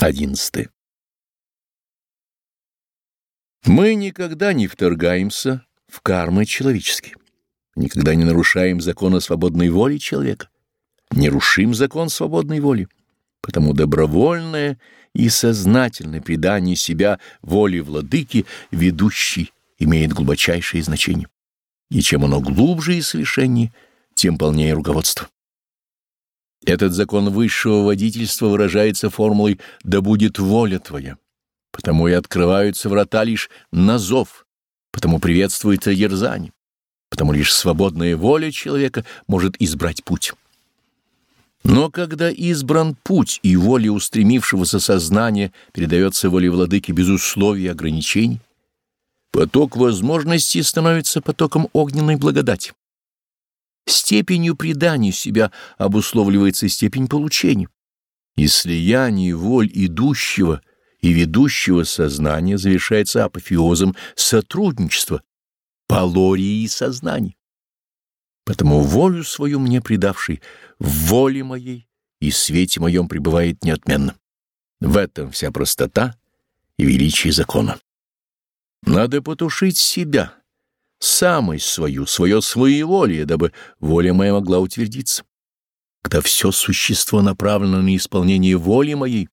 11. Мы никогда не вторгаемся в кармы человеческие, никогда не нарушаем закона свободной воли человека, не рушим закон свободной воли, потому добровольное и сознательное предание себя воле владыки, ведущей, имеет глубочайшее значение, и чем оно глубже и совершеннее, тем полнее руководство. Этот закон высшего водительства выражается формулой «да будет воля твоя». Потому и открываются врата лишь на зов, потому приветствуется дерзание, потому лишь свободная воля человека может избрать путь. Но когда избран путь и воля устремившегося сознания передается воле владыки без условий и ограничений, поток возможностей становится потоком огненной благодати. Степенью предания себя обусловливается степень получения. И слияние воль идущего и ведущего сознания завершается апофеозом сотрудничества, полории сознания. Потому волю свою мне предавший в воле моей и свете моем пребывает неотменно. В этом вся простота и величие закона. Надо потушить себя самость свою, свое своеволие, дабы воля моя могла утвердиться. Когда все существо направлено на исполнение воли моей,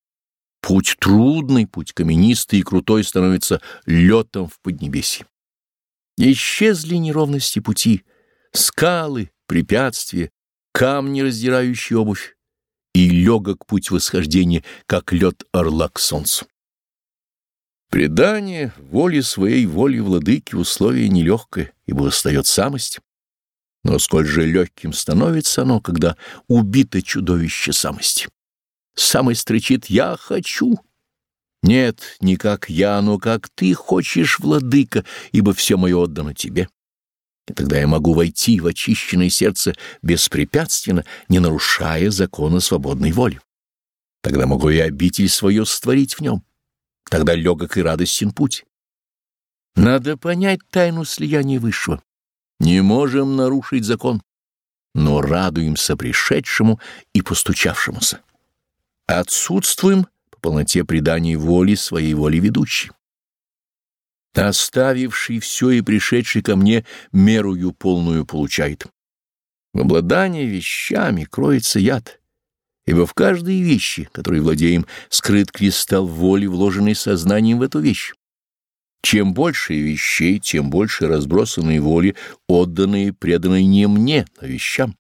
путь трудный, путь каменистый и крутой становится летом в Поднебесье. Исчезли неровности пути, скалы, препятствия, камни, раздирающие обувь, и легок путь восхождения, как лед орла к солнцу. Предание воли своей воли владыки условие нелегкое, ибо остает самость. Но сколь же легким становится оно, когда убито чудовище самости. Самость строчит «я хочу». Нет, не как я, но как ты хочешь, владыка, ибо все мое отдано тебе. И тогда я могу войти в очищенное сердце беспрепятственно, не нарушая закона свободной воли. Тогда могу и обитель свою створить в нем. Тогда легок и радостен путь. Надо понять тайну слияния высшего. Не можем нарушить закон, но радуемся пришедшему и постучавшемуся. Отсутствуем по полноте предания воли своей воли ведущей. Оставивший все и пришедший ко мне мерую полную получает. В обладании вещами кроется яд ибо в каждой вещи, которой владеем, скрыт кристалл воли, вложенный сознанием в эту вещь. Чем больше вещей, тем больше разбросанной воли, отданные, преданные не мне, а вещам.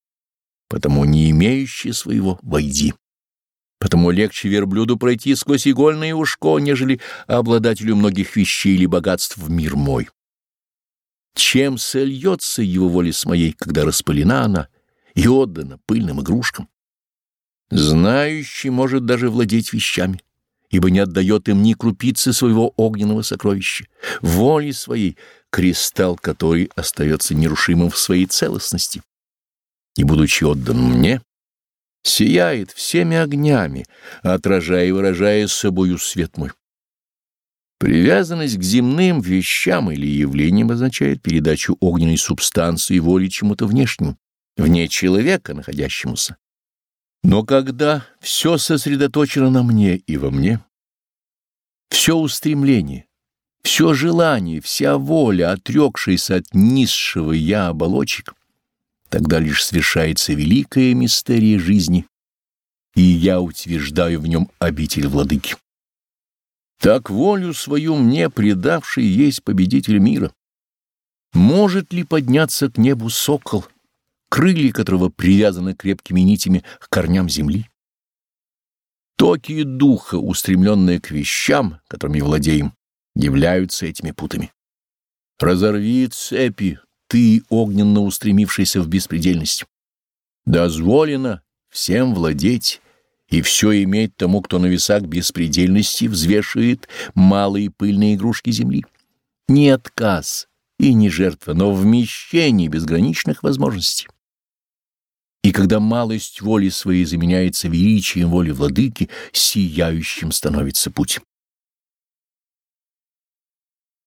Потому не имеющие своего войди. Потому легче верблюду пройти сквозь игольное ушко, нежели обладателю многих вещей или богатств в мир мой. Чем сольется его воля с моей, когда распылена она и отдана пыльным игрушкам? Знающий может даже владеть вещами, ибо не отдает им ни крупицы своего огненного сокровища, воли своей, кристалл который остается нерушимым в своей целостности. И, будучи отдан мне, сияет всеми огнями, отражая и выражая собою свет мой. Привязанность к земным вещам или явлениям означает передачу огненной субстанции воли чему-то внешнему, вне человека, находящемуся. Но когда все сосредоточено на мне и во мне, все устремление, все желание, вся воля, отрекшаяся от низшего «я» оболочек, тогда лишь совершается великая мистерия жизни, и я утверждаю в нем обитель владыки. Так волю свою мне предавший есть победитель мира. Может ли подняться к небу сокол — крылья которого привязаны крепкими нитями к корням земли. Токи духа, устремленные к вещам, которыми владеем, являются этими путами. Разорви цепи, ты, огненно устремившийся в беспредельность. Дозволено всем владеть и все иметь тому, кто на весах беспредельности взвешивает малые пыльные игрушки земли. Не отказ и не жертва, но вмещение безграничных возможностей. И когда малость воли своей заменяется величием воли владыки, сияющим становится путь.